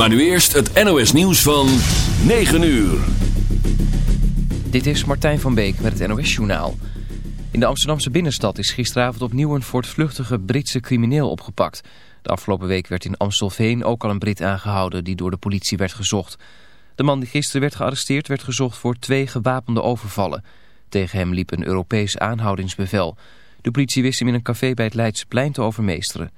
Maar nu eerst het NOS nieuws van 9 uur. Dit is Martijn van Beek met het NOS Journaal. In de Amsterdamse binnenstad is gisteravond opnieuw een voortvluchtige Britse crimineel opgepakt. De afgelopen week werd in Amstelveen ook al een Brit aangehouden die door de politie werd gezocht. De man die gisteren werd gearresteerd werd gezocht voor twee gewapende overvallen. Tegen hem liep een Europees aanhoudingsbevel. De politie wist hem in een café bij het Leidseplein te overmeesteren.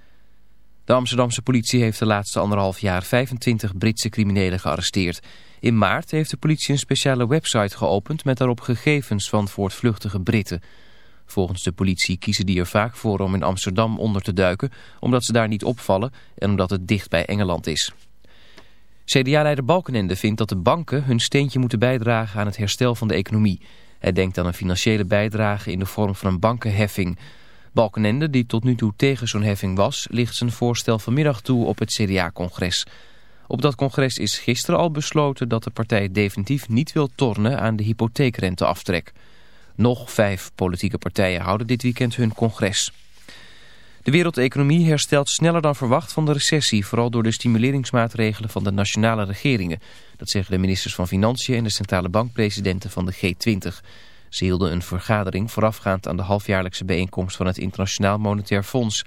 De Amsterdamse politie heeft de laatste anderhalf jaar 25 Britse criminelen gearresteerd. In maart heeft de politie een speciale website geopend met daarop gegevens van voortvluchtige Britten. Volgens de politie kiezen die er vaak voor om in Amsterdam onder te duiken... omdat ze daar niet opvallen en omdat het dicht bij Engeland is. CDA-leider Balkenende vindt dat de banken hun steentje moeten bijdragen aan het herstel van de economie. Hij denkt aan een financiële bijdrage in de vorm van een bankenheffing... Balkenende, die tot nu toe tegen zo'n heffing was, ligt zijn voorstel vanmiddag toe op het CDA-congres. Op dat congres is gisteren al besloten dat de partij definitief niet wil tornen aan de hypotheekrenteaftrek. Nog vijf politieke partijen houden dit weekend hun congres. De wereldeconomie herstelt sneller dan verwacht van de recessie, vooral door de stimuleringsmaatregelen van de nationale regeringen. Dat zeggen de ministers van Financiën en de centrale bankpresidenten van de G20. Ze hielden een vergadering voorafgaand aan de halfjaarlijkse bijeenkomst van het Internationaal Monetair Fonds.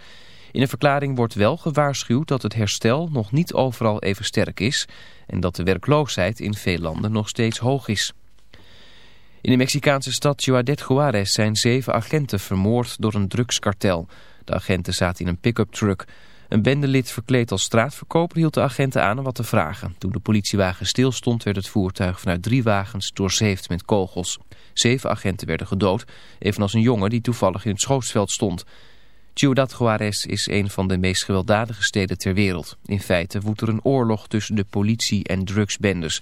In de verklaring wordt wel gewaarschuwd dat het herstel nog niet overal even sterk is en dat de werkloosheid in veel landen nog steeds hoog is. In de Mexicaanse stad Ciudad Juarez zijn zeven agenten vermoord door een drugskartel. De agenten zaten in een pick-up truck. Een bendelid verkleed als straatverkoper hield de agenten aan om wat te vragen. Toen de politiewagen stilstond werd het voertuig vanuit drie wagens doorzeefd met kogels. Zeven agenten werden gedood, evenals een jongen die toevallig in het schootsveld stond. Ciudad Juarez is een van de meest gewelddadige steden ter wereld. In feite woedt er een oorlog tussen de politie en drugsbendes.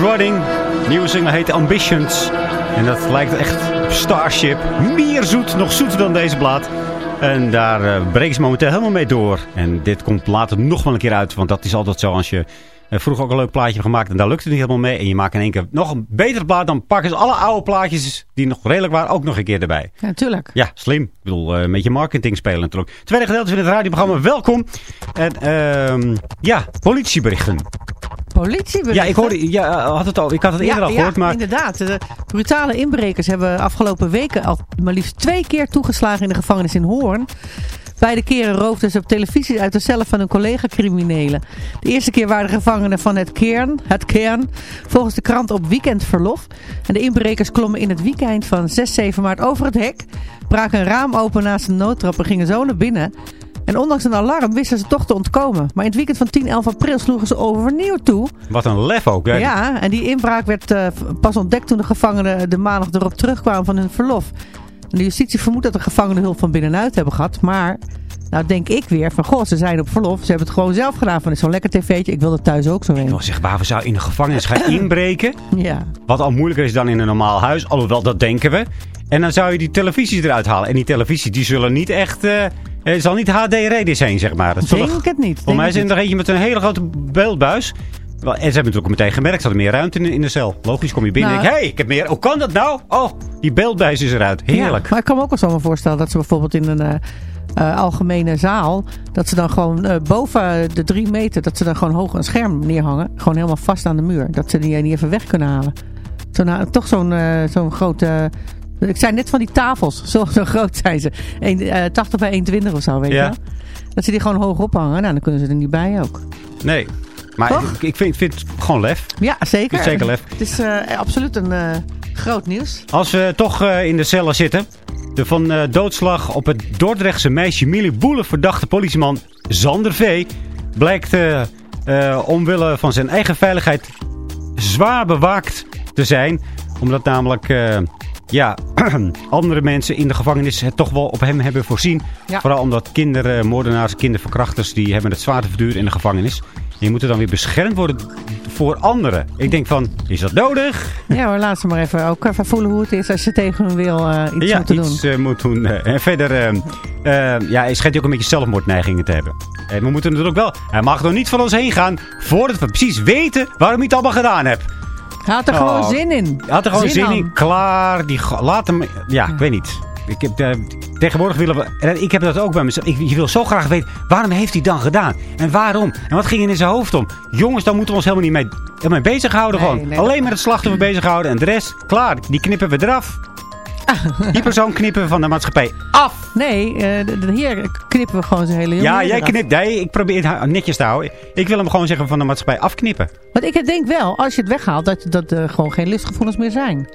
Running, nieuwe single heet Ambitions. En dat lijkt echt op Starship. Meer zoet, nog zoeter dan deze plaat. En daar uh, breken ze momenteel helemaal mee door. En dit komt later nog wel een keer uit. Want dat is altijd zo als je uh, vroeger ook een leuk plaatje gemaakt. En daar lukt het niet helemaal mee. En je maakt in één keer nog een betere plaat. Dan pakken ze alle oude plaatjes die nog redelijk waren ook nog een keer erbij. Ja, natuurlijk. Ja, slim. Ik bedoel, uh, een beetje marketing spelen natuurlijk. Tweede gedeelte van het radioprogramma. Welkom. En ja, politieberichten. Politieberichten? Ja, ik hoorde, ja, had het al, ik had het eerder ja, al gehoord. Ja, maar... inderdaad. De brutale inbrekers hebben afgelopen weken al maar liefst twee keer toegeslagen in de gevangenis in Hoorn. Beide keren roofden ze op televisie uit de cellen van hun collega-criminelen. De eerste keer waren de gevangenen van het Kern, het Kern, volgens de krant op weekendverlof. En de inbrekers klommen in het weekend van 6, 7 maart over het hek, braken een raam open naast een noodtrap en gingen zo naar binnen. En ondanks een alarm wisten ze toch te ontkomen. Maar in het weekend van 10, 11 april sloegen ze overnieuw toe. Wat een lef ook, hè? Ja, en die inbraak werd uh, pas ontdekt toen de gevangenen de maandag erop terugkwamen van hun verlof. En de justitie vermoedt dat de gevangenen hulp van binnenuit hebben gehad. Maar, nou denk ik weer van, goh, ze zijn op verlof. Ze hebben het gewoon zelf gedaan van, zo'n lekker tv'tje. Ik wil dat thuis ook zo heen. Nou, zeg, waar we zou in de gevangenis gaan inbreken. Ja. Wat al moeilijker is dan in een normaal huis. Alhoewel, dat denken we. En dan zou je die televisies eruit halen. En die televisies, die zullen niet echt... Uh, het zal niet HD-ready zijn, zeg maar. Dat denk ik het niet. Voor mij is er eentje met een hele grote beeldbuis. En ze hebben natuurlijk ook meteen gemerkt. Ze hadden meer ruimte in, in de cel. Logisch kom je binnen nou, en denk hé, hey, ik heb meer. Hoe kan dat nou? Oh, die beeldbuis is eruit. Heerlijk. Ja, maar ik kan me ook wel zo maar voorstellen dat ze bijvoorbeeld in een... Uh, uh, algemene zaal, dat ze dan gewoon uh, boven de drie meter, dat ze dan gewoon hoog een scherm neerhangen. Gewoon helemaal vast aan de muur. Dat ze die niet even weg kunnen halen. Zo, nou, toch zo'n zo'n grote... Ik zei net van die tafels. Zo, zo groot zijn ze. 1, uh, 80 bij 1,20 of zo, weet ja. je wel? Dat ze die gewoon hoog ophangen. Nou, dan kunnen ze er niet bij ook. Nee. Maar ik, ik, vind, vind het gewoon lef. Ja, zeker. Zeker lef. Het is uh, absoluut een uh, groot nieuws. Als we toch uh, in de cellen zitten. De van doodslag op het Dordrechtse meisje Millie Boele verdachte politieman Zander V. blijkt omwille van zijn eigen veiligheid zwaar bewaakt te zijn. Omdat namelijk ja, andere mensen in de gevangenis het toch wel op hem hebben voorzien. Ja. Vooral omdat kindermoordenaars, kinderverkrachters, die hebben het zwaar te verduren in de gevangenis. En die moeten dan weer beschermd worden voor anderen. Ik denk van, is dat nodig? Ja maar laat ze maar even, ook even voelen hoe het is als je tegen hun wil uh, iets ja, moet doen. iets uh, moet doen. en verder, uh, ja, hij schijnt ook een beetje zelfmoordneigingen te hebben. En we moeten natuurlijk wel, hij mag nog niet van ons heen gaan voordat we precies weten waarom hij het allemaal gedaan heeft. Hij had er oh. gewoon zin in. Hij had er gewoon zin, zin in. Klaar. Die, laat hem... Ja, ik weet niet. Ik heb, uh, tegenwoordig willen we... Ik heb dat ook bij mezelf. Ik, je wil zo graag weten, waarom heeft hij dan gedaan? En waarom? En wat ging er in zijn hoofd om? Jongens, daar moeten we ons helemaal niet mee, mee bezighouden. Nee, gewoon. nee, Alleen met het slachtoffer bezighouden. En de rest, klaar. Die knippen we eraf. Die persoon knippen we van de maatschappij af. Nee, uh, hier knippen we gewoon zijn hele jongen. Ja, jij knipt. Nee, ik probeer het netjes te houden. Ik wil hem gewoon zeggen van de maatschappij afknippen. Want ik denk wel, als je het weghaalt, dat, dat er gewoon geen lustgevoelens meer zijn.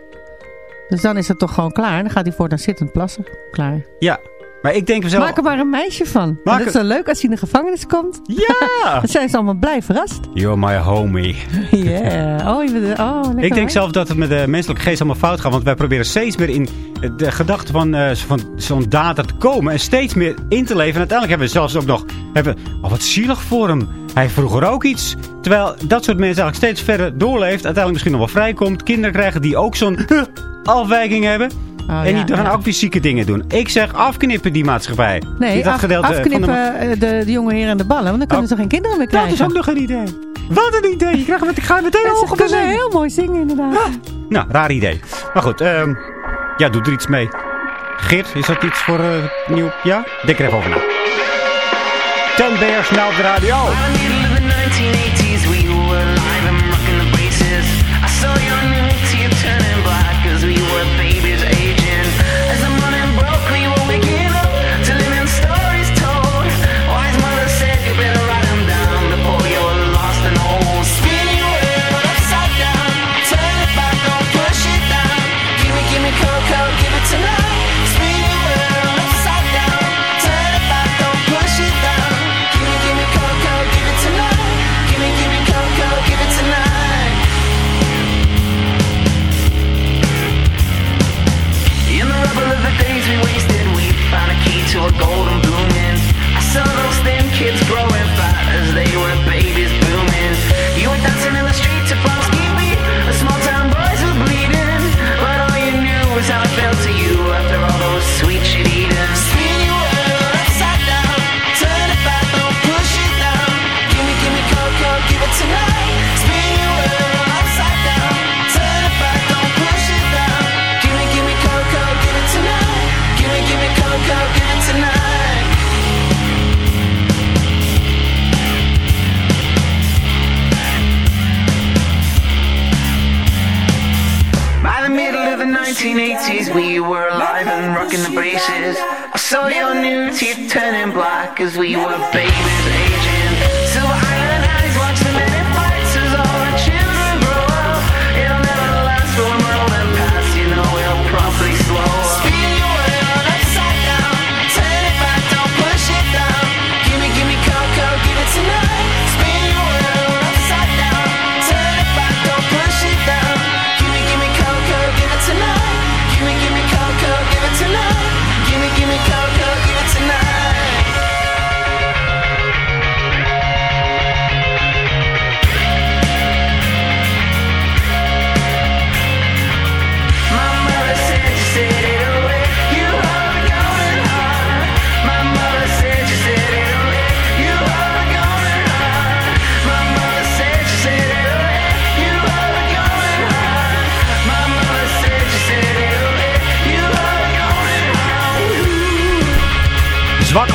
Dus dan is het toch gewoon klaar. Dan gaat hij voortaan zittend plassen. Klaar. Ja, maar ik denk zelf... Maak er maar een meisje van. Maak dat is dan leuk als hij in de gevangenis komt. Ja! dan zijn ze allemaal blij verrast. You're my homie. Yeah. Oh, je bent, oh Ik denk zelf dat het met de menselijke geest allemaal fout gaat. Want wij proberen steeds meer in de gedachte van, uh, van zo'n data te komen. En steeds meer in te leven. En uiteindelijk hebben we zelfs ook nog... Hebben, oh, wat zielig voor hem. Hij heeft vroeger ook iets. Terwijl dat soort mensen eigenlijk steeds verder doorleeft. Uiteindelijk misschien nog wel vrijkomt. Kinderen krijgen die ook zo'n afwijking hebben. Oh, en die ja, gaan ja. ook fysieke dingen doen. Ik zeg afknippen die maatschappij. Nee, Die dat af, gedeelte afknippen van de... de, de, jonge heren en de ballen. Want dan kunnen Oh. ze geen kinderen meer Dat krijgen. is ook nog een idee. Wat een idee. Je krijgt, ik ga meteen de kunnen zin. heel mooi zingen inderdaad. Nou, raar idee. Maar goed, ehm ja, doe er iets mee. Geert, is dat iets voor eh, nieuw? Ja? Denk er even over na. Ten Bears, nou op de radio.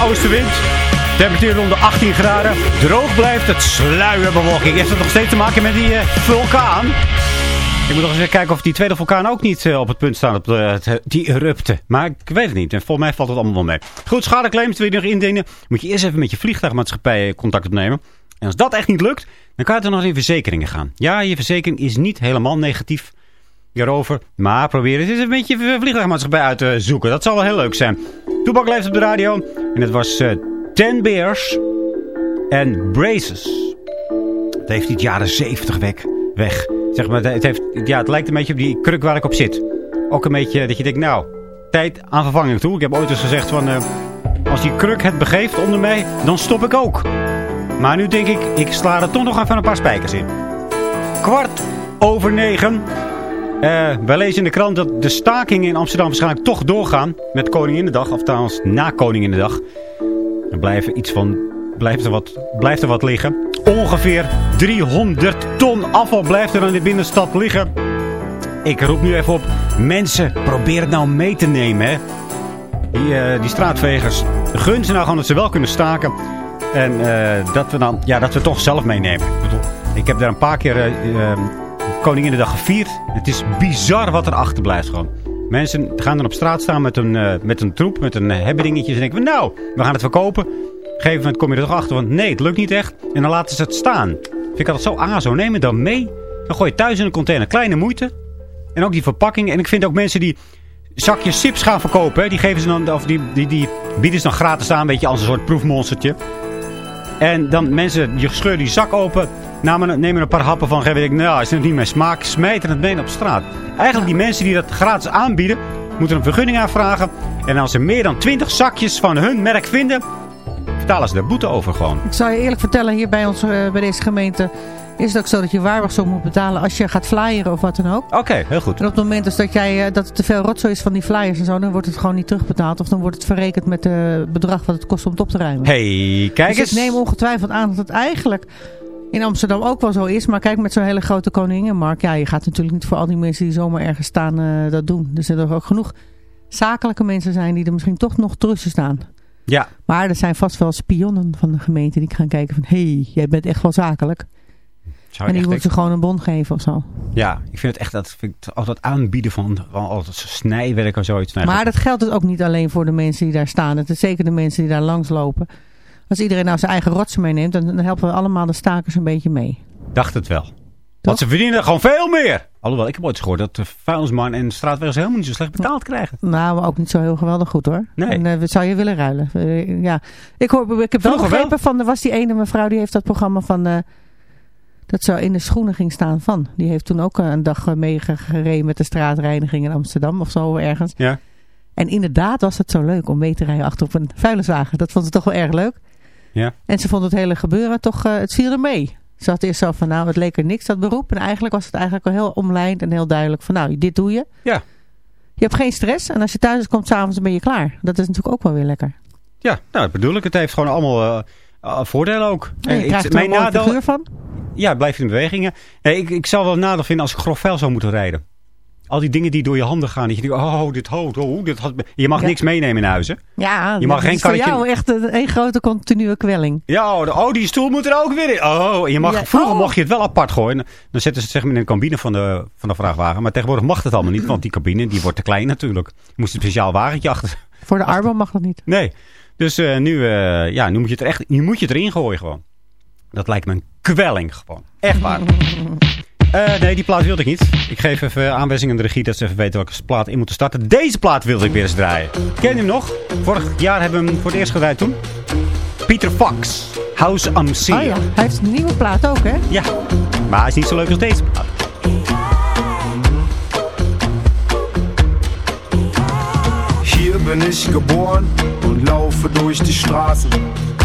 Oostenwind. Temperatuur rond de 18 graden. Droog blijft het sluierbewolking. Heeft het nog steeds te maken met die eh, vulkaan? Ik moet nog eens kijken of die tweede vulkaan ook niet eh, op het punt staat. Op het- die erupte. Maar ik weet het niet. En volgens mij valt het allemaal wel mee. Goed, schadeclaims wil je nog indienen. Moet je eerst even met je vliegtuigmaatschappij contact opnemen. En als dat echt niet lukt, dan kan je er nog in verzekeringen gaan. Ja, je verzekering is niet helemaal negatief hierover. Maar probeer eens een beetje je vliegtuigmaatschappij uit te zoeken. Dat zal wel heel leuk zijn. Toebak leeft op de radio. En het was eh, Ten Bears en Braces. Het heeft die jaren 70 weg. weg. Zeg maar, het, heeft, ja, het lijkt een beetje op die kruk waar ik op zit. Ook een beetje dat je denkt, nou, tijd aan vervanging toe. Ik heb ooit eens gezegd van, eh, als die kruk het begeeft onder mij, dan stop ik ook. Maar nu denk ik, ik sla er toch nog even een paar spijkers in. Kwart over negen. Eh, wij lezen in de krant dat de stakingen in Amsterdam waarschijnlijk toch doorgaan met Koninginnedag. Of trouwens na Koninginnedag. Er blijven iets van, blijft, er wat, blijft er wat liggen. Ongeveer 300 ton afval blijft er in de binnenstad liggen. Ik roep nu even op. Mensen, probeer het nou mee te nemen. Hè. Die, eh, die straatvegers. Gun ze nou gewoon dat ze wel kunnen staken. En eh, dat, we dan, ja, dat we toch zelf meenemen. Ik, heb daar een paar keer Koninginnedag gevierd. Het is bizar wat er achterblijft gewoon. Mensen gaan dan op straat staan met een, eh, met een troep, met een uh, hebbedingetje. En denken nou, we gaan het verkopen. Op een gegeven moment kom je er toch achter, want nee, het lukt niet echt. En dan laten ze het staan. Vind ik altijd zo azo. Neem het dan mee. Dan gooi je thuis in een container. Kleine moeite. En ook die verpakking. En ik vind ook mensen die zakjes chips gaan verkopen. Die, geven ze dan, of die, die, die bieden ze dan gratis aan. Weet je, als een soort proefmonstertje. En dan mensen, je scheurt die zak open. Namen, nemen een paar happen van. Geven ik, nou, is het niet meer smaak. Smijten het mee op straat. Eigenlijk die mensen die dat gratis aanbieden. Moeten een vergunning aanvragen. En als ze meer dan 20 zakjes van hun merk vinden. Betalen ze de boete over gewoon. Ik zal je eerlijk vertellen, hier bij ons, eh, bij deze gemeente, is het ook zo dat je waarborgsom moet betalen als je gaat flyeren of wat dan ook. Oké, heel goed. En op het moment dus dat, jij, eh, dat het te veel rotzooi is van die flyers en zo, dan wordt het gewoon niet terugbetaald. Of dan wordt het verrekend met het bedrag wat het kost om het op te ruimen. hey, kijk dus eens. ik neem ongetwijfeld aan dat het eigenlijk in Amsterdam ook wel zo is. Maar kijk, met zo'n hele grote koningenmarkt, ja, je gaat natuurlijk niet voor al die mensen die zomaar ergens staan eh, dat doen. Er zullen er ook genoeg zakelijke mensen zijn die er misschien toch nog tussen staan. Ja. Maar er zijn vast wel spionnen van de gemeente die gaan kijken van... hé, hey, jij bent echt wel zakelijk. Zou en die moeten ze gewoon een bon geven of zo. Ja, ik vind het echt dat vind ik altijd aanbieden van, van altijd snijwerk of zoiets. Nee, maar dat geldt dus ook niet alleen voor de mensen die daar staan. Het is zeker de mensen die daar langs lopen. Als iedereen nou zijn eigen rotsen meeneemt, dan, dan helpen we allemaal de stakers een beetje mee. dacht het wel. Want ze verdienen gewoon veel meer. Alhoewel, ik heb ooit gehoord dat de vuilnisman en straatweggers helemaal niet zo slecht betaald krijgen. Nou, maar ook niet zo heel geweldig goed hoor. Nee. En eh, zou je willen ruilen? Eh, ja. Ik, hoor, ik heb wel Vroeger begrepen van, er was die ene mevrouw die heeft dat programma van... eh, dat zo in de schoenen ging staan van. Die heeft toen ook een dag meegereden met de straatreiniging in Amsterdam of zo ergens. Ja. En inderdaad was het zo leuk om mee te rijden achter op een vuilniswagen. Dat vond ze toch wel erg leuk. Ja. En ze vond het hele gebeuren toch, eh, het viel er mee. Ze had eerst zo van, nou, het leek er niks, dat beroep. En eigenlijk was het eigenlijk wel heel omlijnd en heel duidelijk van, nou, dit doe je. Ja. Je hebt geen stress en als je thuis komt, s'avonds ben je klaar. Dat is natuurlijk ook wel weer lekker. Ja, nou dat bedoel ik. Het heeft gewoon allemaal eh, eh, voordelen ook. En je ik- er een van. Ja, het blijft in bewegingen. Nee, ik, ik zou wel nadeel vinden als ik grof vuil zou moeten rijden. Al die dingen die door je handen gaan. Dat je denkt, oh, dit hout, oh, dit had... Je mag Ja. niks meenemen in huizen. Ja, Je mag dat geen is voor jou echt een, een grote continue kwelling. Ja, oh, de- oh, die stoel moet er ook weer in. Oh, en je mag, Ja. vroeger Oh. mocht je het wel apart gooien. Dan zetten ze het zeg maar in de cabine van de, van de vrachtwagen. Maar tegenwoordig mag het allemaal niet, want die cabine die wordt te klein natuurlijk. Je moest een speciaal wagentje achter. Voor de armen mag dat niet. Nee. Dus eh, nu, eh, ja, nu moet je het er echt, nu moet je het erin gooien gewoon. Dat lijkt me een kwelling gewoon. Echt waar. Eh, nee, die plaat wilde ik niet. Ik geef even aanwijzingen aan de regie dat ze even weten welke plaat in moeten starten. Deze plaat wilde ik weer eens draaien. Ken je hem nog? Vorig jaar hebben we hem voor het eerst gedraaid toen. Peter Fox. House am Sea. Oh ja, hij heeft een nieuwe plaat ook, hè? Ja, maar hij is niet zo leuk als deze plaat. Hier bin ich geboren und laufe durch die Straßen.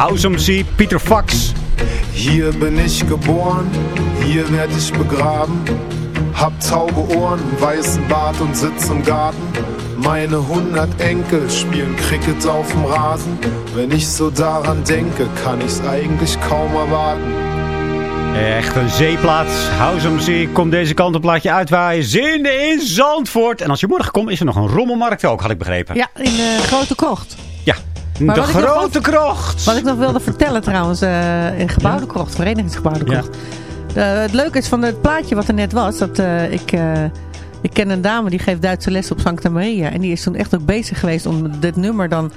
House Peter Fox. Hier bin ich geboren, hier werd ich begraben. Hab taube Ohren, weißen Bart und sitz im Garten. Meine hundert Enkel spielen Cricket auf dem Rasen. Wenn ich so daran denke, kann ich's eigentlich kaum erwarten. Echt een zeeplaats. House am Sea. Kom deze kant een plaatje uitwaaien. Zin in Zandvoort. En als je morgen komt, is er nog een rommelmarkt ook, had ik begrepen. Ja, in de Grote Krocht. Maar de grote krocht. Wat ik nog wilde vertellen trouwens, eh, in Gebouwde Krocht, Verenigingsgebouwde Krocht. Het leuke is van het plaatje wat er net was, dat eh, ik, eh, ik ken een dame die geeft Duitse les op Santa Maria. En die is toen echt ook bezig geweest om dit nummer dan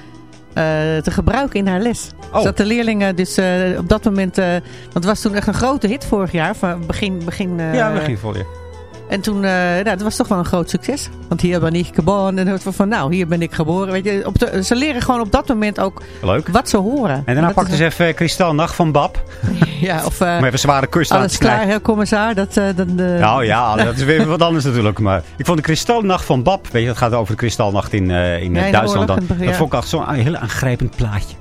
te gebruiken in haar les. Oh. Dus dat de leerlingen dus op dat moment, want het was toen echt een grote hit vorig jaar, van begin... begin ja, begin vol je. En toen, eh nou, dat was toch wel een groot succes. Want hier ben ik geboren. En van, nou, hier ben ik geboren. Weet je, op de, ze leren gewoon op dat moment ook Leuk. wat ze horen. En daarna pakten ze even Kristalnacht van Bab. Ja, of eh, Om even zware kust aan alles te klaar, commissaar. Dat, eh, dan, eh, Nou ja, dat is weer wat anders natuurlijk. Maar ik vond de Kristalnacht van Bab. Weet je, dat gaat over de Kristalnacht in, eh, in eh, Duitsland. oorlog, Dan, ja. Dat vond ik echt zo'n heel aangrijpend plaatje.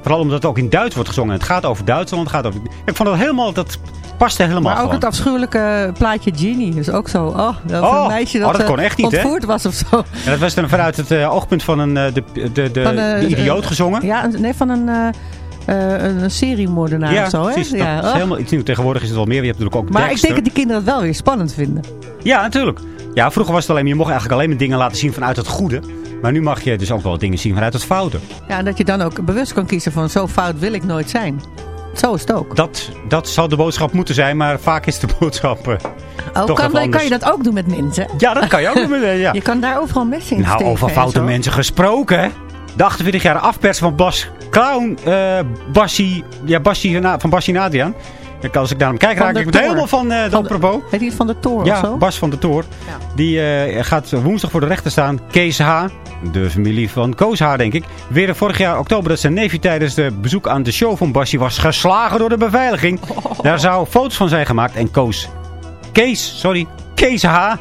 Vooral omdat het ook in Duits wordt gezongen. Het gaat over Duitsland. Het gaat over... Ik vond dat helemaal... Dat paste helemaal Maar ook gewoon. het afschuwelijke plaatje Genie is ook zo. Oh, dat Oh, een meisje oh, dat, kon eh, echt niet, hè? ontvoerd was of zo. En dat was dan vanuit het eh, oogpunt van een, eh, de, de, de, Van, de idioot gezongen. Ja, nee, van een, eh, een, seriemoordenaar ja, of zo. Hè? precies. Dat ja, is oh. helemaal iets nieuws. Tegenwoordig is het wel meer. Je hebt natuurlijk ook Maar ik denk dat die kinderen het wel weer spannend vinden. Ja, natuurlijk. Ja, vroeger was het alleen, je mocht eigenlijk alleen maar dingen laten zien vanuit het goede. Maar nu mag je dus ook wel dingen zien vanuit het foute. Ja, en dat je dan ook bewust kan kiezen van zo fout wil ik nooit zijn. Zo is het ook. Dat, dat zou de boodschap moeten zijn, maar vaak is de boodschap eh, Oh, toch kan, kan je dat ook doen met mensen? Ja, dat kan je ook doen met eh, ja. Je kan daar overal messen in Nou, over foute mensen gesproken, hè? De 48 jaar afpersen van Bas Clown, eh Bassie, ja, Bassie, na- van Bassie en Als ik naar hem kijk, raak ik Toor. helemaal van Van dat propos. Je het van de of Ja, zo? Bas van de Toor. Die eh, gaat woensdag voor de rechter staan. Kees H., de familie van Koos H., denk ik. Weer vorig jaar oktober dat zijn neefje tijdens de bezoek aan de show van Bassie was geslagen door de beveiliging. Daar zou foto's van zijn gemaakt. En Koos, Kees, sorry, Kees H.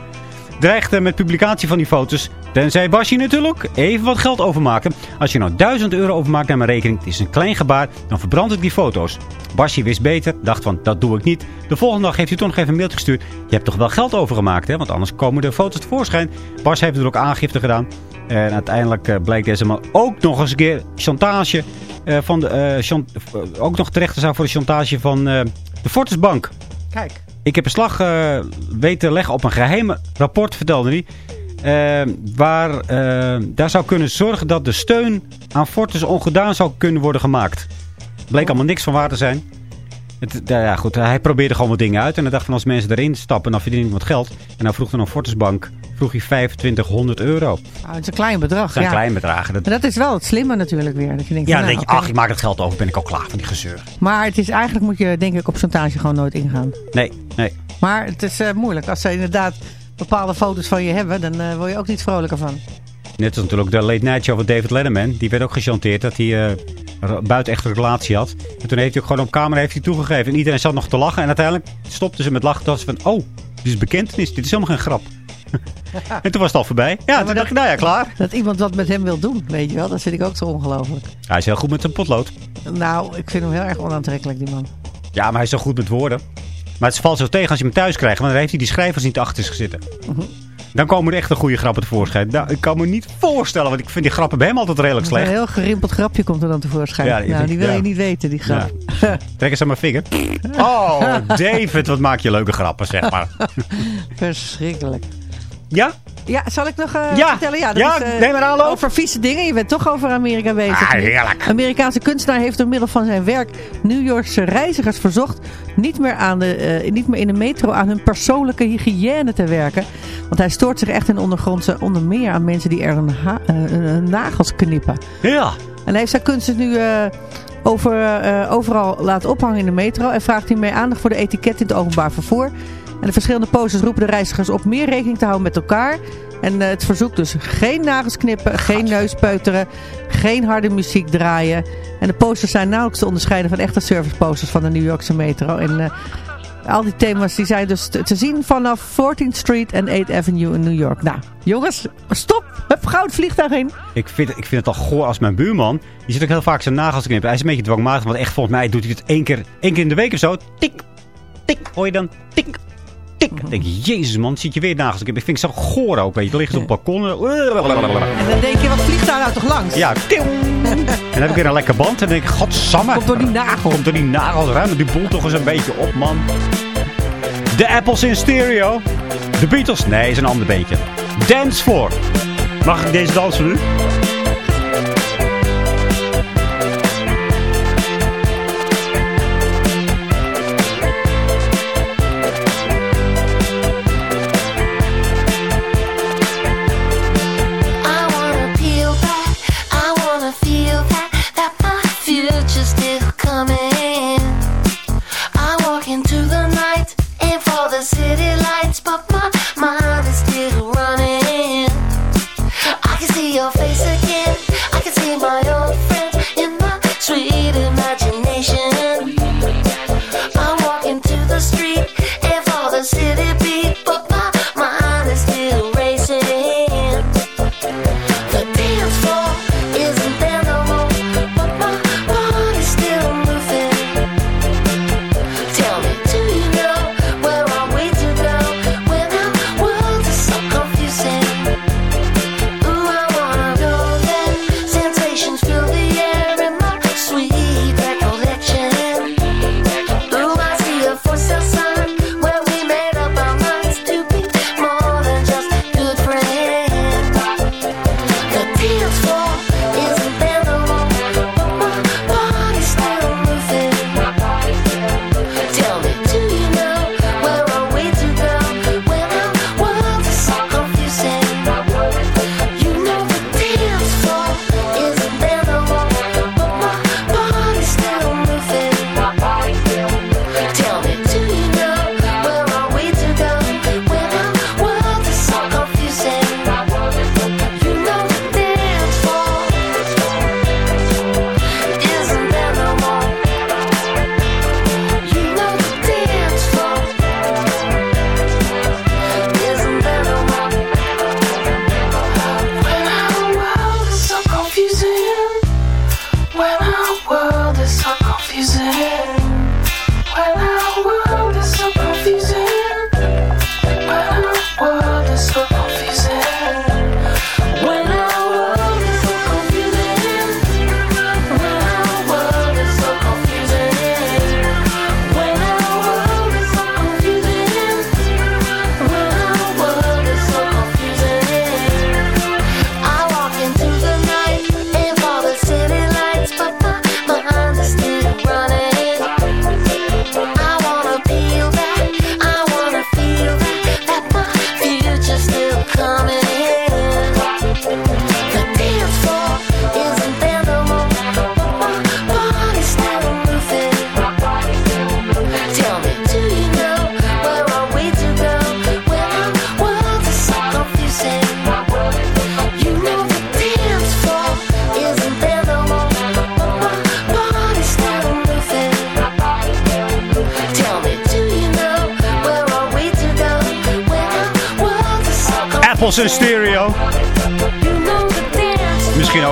dreigde met publicatie van die foto's. Tenzij Basje natuurlijk even wat geld overmaken. Als je nou 1000 euro overmaakt naar mijn rekening, het is een klein gebaar, dan verbrand ik die foto's. Basje wist beter, dacht van dat doe ik niet. De volgende dag heeft hij toch nog even een mailtje gestuurd. Je hebt toch wel geld overgemaakt, hè? want anders komen de foto's tevoorschijn. Bas heeft er ook aangifte gedaan. En uiteindelijk eh, bleek deze man ook nog eens een keer chantage eh, van de, eh, ook nog terecht te staan voor de chantage van eh, de Fortisbank. Kijk. Ik heb een slag eh, weten leggen op een geheim rapport, vertelde hij. Eh, waar eh, daar zou kunnen zorgen dat de steun aan Fortis ongedaan zou kunnen worden gemaakt. Bleek allemaal niks van waar te zijn. Het, ja, ja, goed, hij probeerde gewoon wat dingen uit. En hij dacht van als mensen erin stappen, dan verdien ik wat geld. En dan vroeg er een Fortisbank vroeg hij 2500 euro. Nou, het is een klein bedrag. zijn ja. kleine bedragen. Dat, Maar dat is wel het slimme natuurlijk weer. Dat je denkt, ja, dan nou, denk je, oké. ach, ik maak het geld over, ben ik al klaar van die gezeur. Maar het is eigenlijk moet je denk ik op chantage gewoon nooit ingaan. Nee, nee. Maar het is eh, moeilijk. Als ze inderdaad bepaalde foto's van je hebben, dan eh, word je ook niet vrolijker van. Net als natuurlijk de late night show van David Letterman. Die werd ook gechanteerd dat hij eh, een buitenechte relatie had. En toen heeft hij ook gewoon op camera heeft hij toegegeven. En iedereen zat nog te lachen. En uiteindelijk stopte ze met lachen. Toen was ze van, oh, dit is bekentenis. Dit is helemaal geen grap. en toen was het al voorbij. Ja, toen dacht ik, nou ja, klaar. Dat iemand wat met hem wil doen, weet je wel. Dat vind ik ook zo ongelooflijk. Hij is heel goed met zijn potlood. Nou, ik vind hem heel erg onaantrekkelijk, die man. Ja, maar hij is zo goed met woorden. Maar het valt zo tegen als je hem thuis krijgt. Want dan heeft hij die schrijvers niet achter zich zitten. Dan komen er echt een goede grappen tevoorschijn. Nou, ik kan me niet voorstellen. Want ik vind die grappen bij hem altijd redelijk Een slecht. heel gerimpeld grapje komt er dan tevoorschijn. Ja, nou, die wil ja. je niet weten, die grap. Trek eens aan mijn vinger. Oh, David, wat maak je leuke grappen, zeg maar. Verschrikkelijk. Ja? Ja, zal ik nog eh, Ja. vertellen? Ja, dat Ja, is, eh, neem maar aan, loop. Over vieze dingen. Je bent toch over Amerika bezig. Ah, nu. heerlijk. Amerikaanse kunstenaar heeft door middel van zijn werk New Yorkse reizigers verzocht niet meer, aan de, eh, niet meer in de metro aan hun persoonlijke hygiëne te werken. Want hij stoort zich echt in ondergrondse onder meer aan mensen die er hun, nagels knippen. Ja. En hij heeft zijn kunst nu eh, over, overal laten ophangen in de metro. En vraagt hiermee aandacht voor de etiket in het openbaar vervoer. En de verschillende posters roepen de reizigers op meer rekening te houden met elkaar. En eh, het verzoekt dus geen nagels knippen, geen neuspeuteren, geen harde muziek draaien. En de posters zijn nauwelijks te onderscheiden van echte serviceposters van de New Yorkse metro. En eh, al die thema's die zijn dus te, zien vanaf 14th Street en 8th Avenue in New York. Nou, jongens, stop! Hup, het vliegtuig in. Ik vind, ik vind het al goor als mijn buurman. Die zit ook heel vaak zijn nagels te knippen. Hij is een beetje dwangmatig. Want echt volgens mij doet hij het één keer, één keer in de week of zo. Tik, tik. Hoor je dan? Tik, tik. Dan denk je, jezus man, zit je weer nagels. Ik vind het zo goor ook. Weet je, liggen ze op het balkon. En dan denk je, wat vliegt daar nou toch langs? Ja. En dan heb ik weer een lekker band. En dan denk ik, godsamme. Komt door die nagel. Komt door die nagels. Ruim die boel toch eens een beetje op, man. De Apples in stereo. De Beatles. Nee, is een ander beentje. Dance Floor. Mag ik deze dansen nu?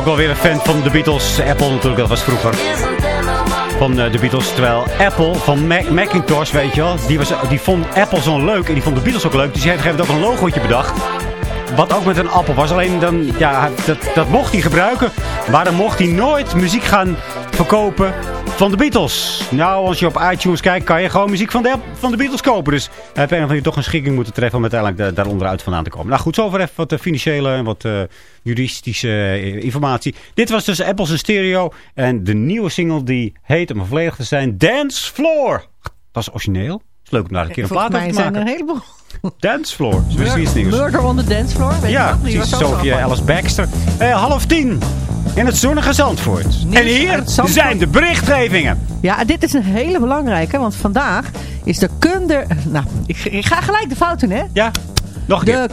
Ook wel weer een fan van de Beatles. Apple natuurlijk, dat was vroeger. Van eh, de Beatles. Terwijl Apple van Mac Macintosh, weet je wel. Die, was, die vond Apple zo leuk. En die vond de Beatles ook leuk. Dus hij heeft ook een logootje bedacht. Wat ook met een appel was. Alleen dan, ja, dat, dat mocht hij gebruiken. Maar dan mocht hij nooit muziek gaan verkopen van de Beatles. Nou, als je op iTunes kijkt, kan je gewoon muziek van de, van de Beatles kopen. Dus een of andere toch een schikking moeten treffen om uiteindelijk da- daar onderuit vandaan te komen. Nou goed, zover even wat eh, financiële en wat eh, juridische eh, informatie. Dit was dus Apples Stereo. En de nieuwe single die heet, om volledig te zijn, Dance Floor. Dat is origineel. Het is leuk om daar een keer een plaat over te zijn er maken. een heleboel. Dance Floor. Is iets nieuws. Murder on the Dance Floor. Weet je Ja, nog? Die precies. Sophie. Alice Baxter. Eh, half tien. In het zonnige Zandvoort. en hier Zandvoort. zijn de berichtgevingen. Ja, dit is een hele belangrijke, want vandaag is de kunder... Nou, ik, ik ga gelijk de fout doen, hè? Ja, nog een keer.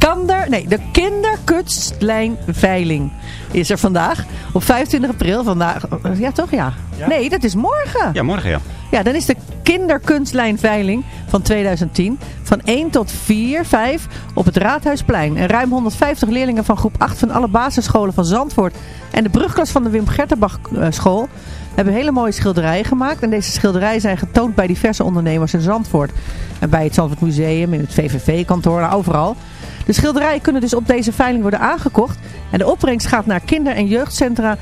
De kander... Nee, de kinderkunstlijnveiling is er vandaag. Op 25 april vandaag. Ja, toch? Ja. Ja. Nee, dat is morgen. Ja, morgen ja. Ja, dan is de kinderkunstlijnveiling van 2010 van 1 tot 4, 5 op het Raadhuisplein. En ruim 150 leerlingen van groep 8 van alle basisscholen van Zandvoort en de brugklas van de Wim Gertenbach eh, school hebben hele mooie schilderijen gemaakt. En deze schilderijen zijn getoond bij diverse ondernemers in Zandvoort. En bij het Zandvoort Museum, in het VVV-kantoor, nou, overal. De schilderijen kunnen dus op deze veiling worden aangekocht. En de opbrengst gaat naar kinder- en jeugdcentra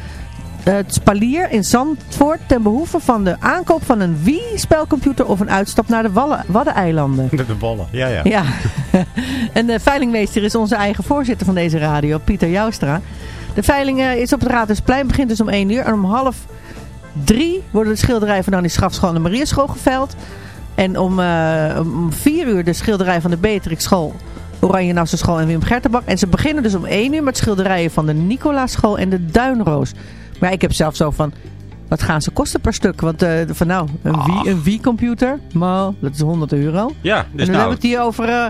eh, het Spalier in Zandvoort ten behoeve van de aankoop van een Wii-spelcomputer of een uitstap naar de Wallen- Waddeneilanden. De, de ballen. Ja, ja. Ja, en de veilingmeester is onze eigen voorzitter van deze radio, Pieter Joustra. De veiling eh, is op het Raadhuisplein, begint dus om 1 uur. En om half drie worden de schilderijen van Annie Schafschool en de Mariaschool geveild. En om, eh, om 4 uur de schilderij van de Beatrix School, Oranje Nassau School en Wim Gertenbach. En ze beginnen dus om 1 uur met schilderijen van de Nicolaas School en de Duinroos. Maar ik heb zelf zo van, wat gaan ze kosten per stuk? Want eh, van nou, een een Wii-computer, nou, dat is 100 euro. Ja, En dus dan nou. hebben we het hier over, eh,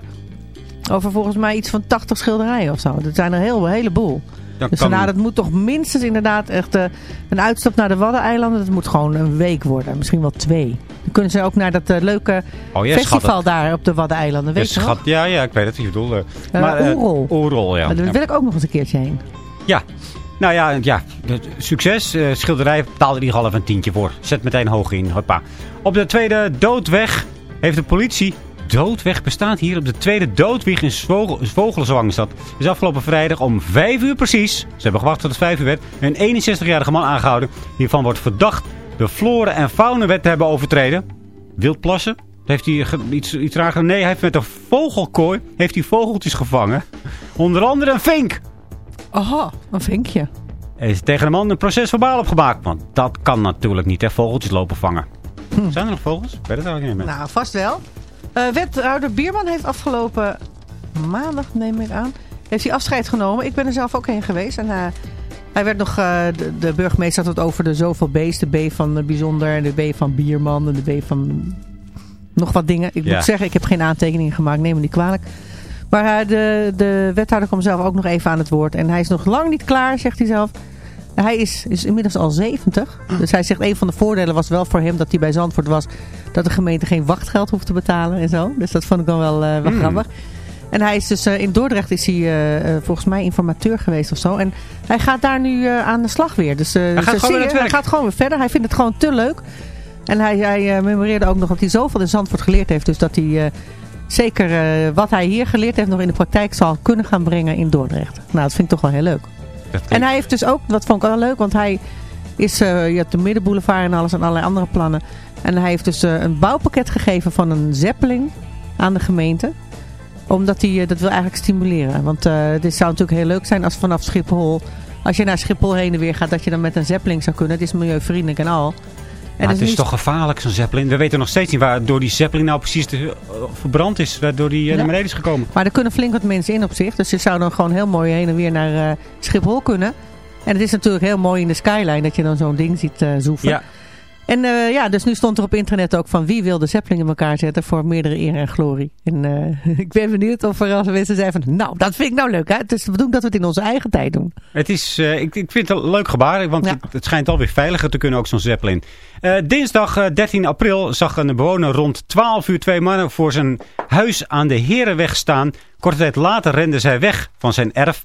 over volgens mij iets van 80 schilderijen of zo. Dat zijn er heel, een heleboel. Dan dus kan- dat moet toch minstens inderdaad echt eh, een uitstap naar de Waddeneilanden. Dat moet gewoon een week worden. Misschien wel twee. Dan kunnen ze ook naar dat eh, leuke Oh, festival schat, daar op de Waddeneilanden. Weet je nog? schat, ja, ja, ik weet het, wat je bedoelt. eh. Maar, Oerol. Oerol, ja. Daar wil ik ook nog eens een keertje heen. Ja. Nou ja, ja succes. Eh, schilderij betaalde geval even een tientje voor. Zet meteen hoog in. Hoppa. Op de tweede doodweg heeft de politie... Doodweg bestaat hier op de tweede doodweg in Vogelenzwangstad. Dus afgelopen vrijdag om 5 uur precies. Ze hebben gewacht tot het 5 uur werd. Een 61-jarige man aangehouden. Hiervan wordt verdacht de flora- en faunawet te hebben overtreden. Wildplassen. Heeft hij iets, iets raar gedaan? Nee, hij heeft met een vogelkooi heeft hij vogeltjes gevangen. Onder andere een vink. Aha, een vinkje. Er is tegen de man een proces verbaal opgemaakt. Want dat kan natuurlijk niet, hè. Vogeltjes lopen vangen. Zijn er nog vogels? Ik weet het eigenlijk niet meer. Nou, vast wel. Eh wethouder Bierman heeft afgelopen maandag, neem ik aan, heeft hij afscheid genomen. Ik ben er zelf ook heen geweest. En eh, hij werd nog, eh, de, de burgemeester had het over de zoveel B's. De B van bijzonder, en de B van Bierman en de B van nog wat dingen. Ik Ja. moet zeggen, ik heb geen aantekeningen gemaakt, neem me niet kwalijk. Maar de, de wethouder kwam zelf ook nog even aan het woord. En hij is nog lang niet klaar, zegt hij zelf. Hij is, is inmiddels al 70. Dus hij zegt een van de voordelen was wel voor hem dat hij bij Zandvoort was. Dat de gemeente geen wachtgeld hoeft te betalen en zo. Dus dat vond ik dan wel, eh, wel Hmm. grappig. En hij is dus eh, in Dordrecht is hij eh, volgens mij informateur geweest of zo. En hij gaat daar nu aan de slag weer. Dus, eh, gaat zo gewoon weer hij gaat gewoon weer verder. Hij vindt het gewoon te leuk. En hij, hij memoreerde ook nog dat hij zoveel in Zandvoort geleerd heeft. Dus dat hij zeker wat hij hier geleerd heeft nog in de praktijk zal kunnen gaan brengen in Dordrecht. Nou, dat vind ik toch wel heel leuk. En hij heeft dus ook, dat vond ik wel leuk, want hij is, eh, je hebt de middenboulevard en alles en allerlei andere plannen. En hij heeft dus eh, een bouwpakket gegeven van een Zeppelin aan de gemeente. Omdat hij eh, dat wil eigenlijk stimuleren. Want dit zou natuurlijk heel leuk zijn als vanaf Schiphol, als je naar Schiphol heen en weer gaat, dat je dan met een Zeppelin zou kunnen. Het is milieuvriendelijk en al. En Maar het is toch gevaarlijk, zo'n Zeppelin. We weten nog steeds niet waardoor die Zeppelin nou precies eh, verbrand is. Waardoor die eh, Ja. naar beneden is gekomen. Maar er kunnen flink wat mensen in op zich. Dus je zou dan gewoon heel mooi heen en weer naar eh, Schiphol kunnen. En het is natuurlijk heel mooi in de skyline dat je dan zo'n ding ziet zoeven. Ja. En eh, ja, dus nu stond er op internet ook van wie wil de Zeppelin in elkaar zetten voor meerdere eer en glorie. En eh, ik ben benieuwd of er als mensen zijn van, nou, dat vind ik nou leuk. Hè? Het is de bedoeling dat we het in onze eigen tijd doen. Het is, eh, ik, ik vind het een leuk gebaar, want Ja. het, het schijnt alweer veiliger te kunnen, ook zo'n Zeppelin. Dinsdag eh, 13 april zag een bewoner rond 12 uur twee mannen voor zijn huis aan de Herenweg staan. Korte tijd later renden zij weg van zijn erf.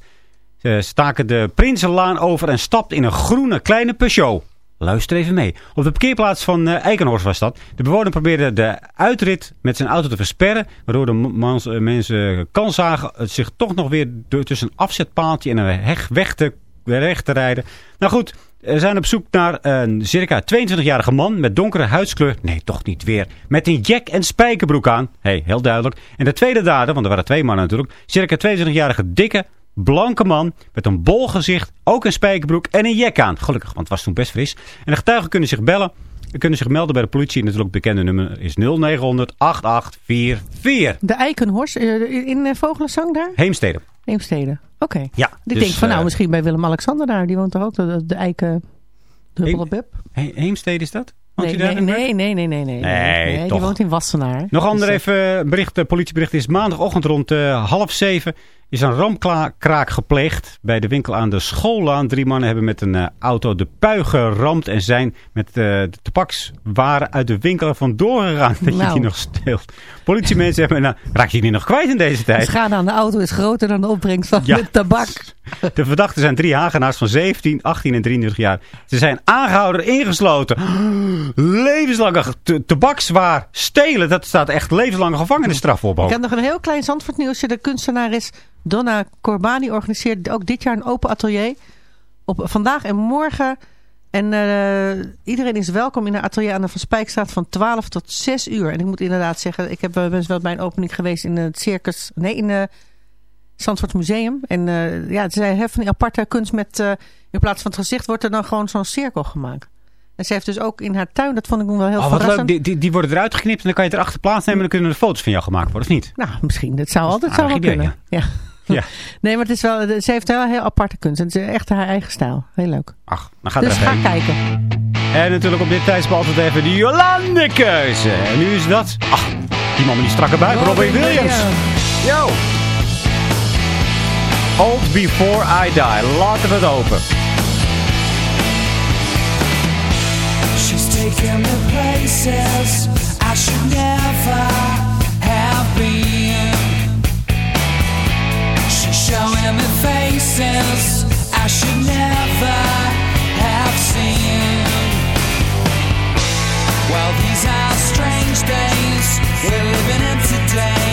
Ze staken de Prinsenlaan over en stapten in een groene kleine Peugeot. Luister even mee. Op de parkeerplaats van eh, Eikenhorst was dat. De bewoner probeerde de uitrit met zijn auto te versperren. Waardoor de mans- eh, mensen kans zagen het zich toch nog weer tussen een afzetpaaltje en een heg weg te, weg te rijden. Nou goed, we zijn op zoek naar een circa 22-jarige man met donkere huidskleur. Nee, toch niet weer. Met een jack en spijkerbroek aan. hey, heel duidelijk. En de tweede dader, want er waren twee mannen natuurlijk. Circa 22-jarige dikke, blanke man met een bol gezicht, ook een spijkerbroek en een jack aan. Gelukkig, want het was toen best fris. En de getuigen kunnen zich bellen, kunnen zich melden bij de politie. En natuurlijk het bekende nummer is 0900 8844. De Eikenhorst eh, in uh, Vogelenzang daar? Heemstede. Heemstede, oké. Ja, Ik dus, denk van nou, eh, misschien bij Willem-Alexander daar. Die woont toch ook, de, de Eiken... Dubbele Beb? He- Heemstede is dat? Nee, nee, buurt? nee, nee, nee, nee, nee. Nee, die woont in Wassenaar. Nog ander Dus, even eh, bericht, eh, politiebericht is maandagochtend rond eh, half zeven is een ramkraak gepleegd bij de winkel aan de schoollaan. Drie mannen hebben met een eh, auto de pui geramd en zijn met eh, de tabakswaren uit de winkel er vandoor gegaan. Dat je Nou. die nog steelt. Politiemensen hebben, nou, raak je die nog kwijt in deze De tijd? schade aan de auto is groter dan de opbrengst van Ja. de tabak. De verdachten zijn drie Hagenaars van 17, 18 en 23 jaar. Ze zijn aangehouden, ingesloten. Levenslange tabakswaar stelen. Dat staat echt levenslange gevangenisstraf op. ook. Ik heb nog een heel klein Zandvoort nieuwsje. De kunstenares Donna Corbani organiseert ook dit jaar een open atelier. Op vandaag en morgen. En eh, iedereen is welkom in haar atelier aan de Van Spijkstraat van 12 tot 6 uur. En ik moet inderdaad zeggen, ik heb, eh, ben wel bij een opening geweest in het circus. Nee, in het Zandvoort Museum. En eh, ja, zij heeft van die aparte kunst met, eh, in plaats van het gezicht wordt er dan gewoon zo'n cirkel gemaakt. En ze heeft dus ook in haar tuin, dat vond ik nog wel heel Oh, wat verrassend. leuk. Die, die, die worden eruit geknipt en dan kan je het erachter plaatsen nemen en dan kunnen er foto's van jou gemaakt worden, of niet? Nou, misschien. Dat zou altijd een zou wel aardig idee, kunnen. Ja. Ja. Nee, maar het is wel, ze heeft wel heel aparte kunst. Het is echt haar eigen stijl. Heel leuk. Ach, dan gaat dus er even ga heen. kijken. En natuurlijk op dit tijdspel altijd even de Jolande-keuze. En nu is dat... Ach, die man met die strakke buik, Robin Williams. Yo! Old Before I Die. Laten we het open. She's taking me places I should never Faces I should never have seen. Well, these are strange days we're living in today.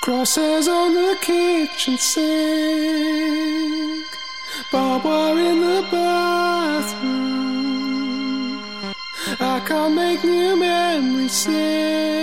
Crosses on the kitchen sink, barbed wire in the bathroom. I can't make new memories sing.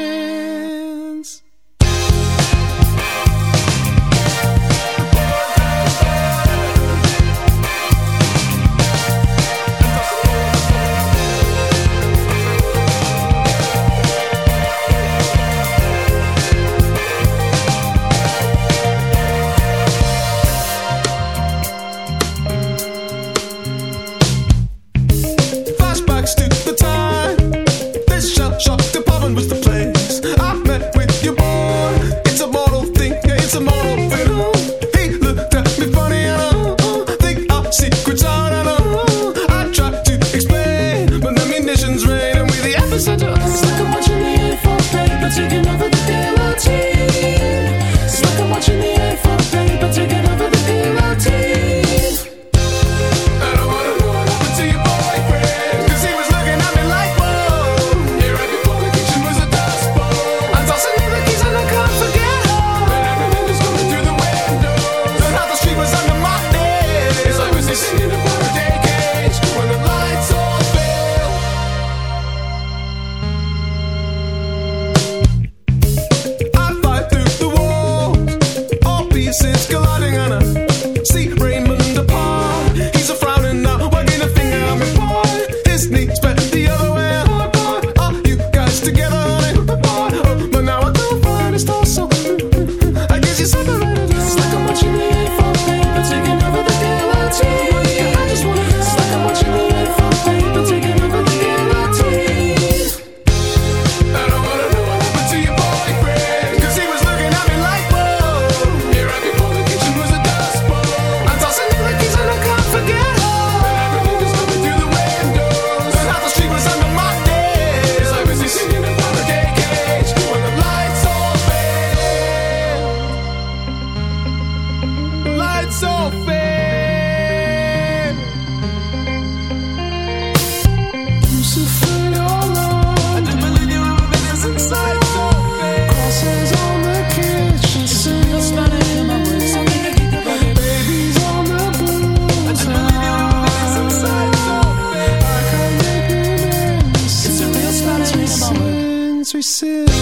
sweet sister.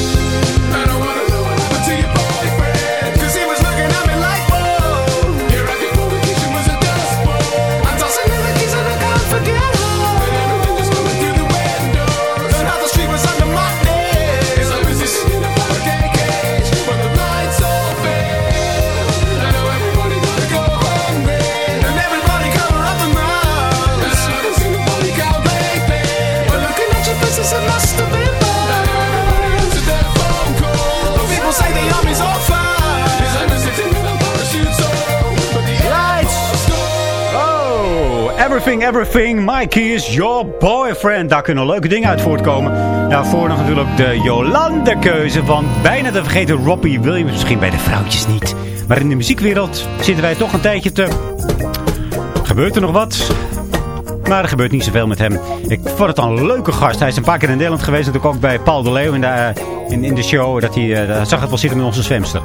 Everything, Everything, My Key is Your Boyfriend. Daar kunnen leuke dingen uit voortkomen. Daarvoor nog natuurlijk de Jolande-keuze van bijna te vergeten Robbie Williams. Misschien bij de vrouwtjes niet. Maar in de muziekwereld zitten wij toch een tijdje te... Gebeurt er nog wat? Maar er gebeurt niet zoveel met hem. Ik vond het een leuke gast. Hij is een paar keer in Nederland geweest. Natuurlijk ook bij Paul de Leeuw in de, eh, in, in de show. Dat hij, eh, daar zag het wel zitten met onze zwemster.